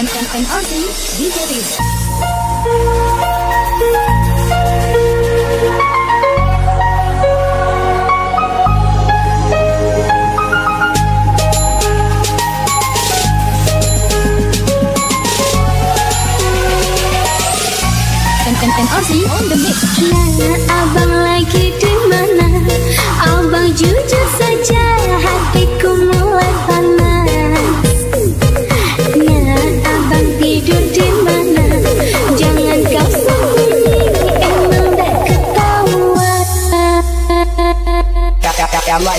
MRT DJ MRT on the mix. Nana abang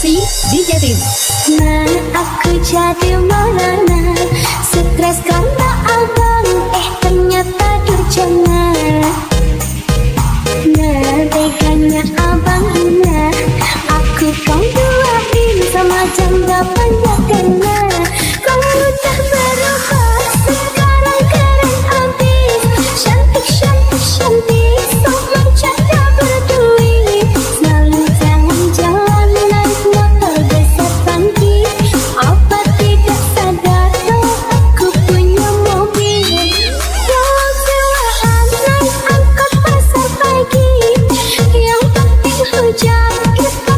Bekasi di Jatim. Nah, aku jadi maulana, stres karena abang, eh ternyata durjana. Nah, teganya abang hina, aku kau dua sama janda ya banyak kena. If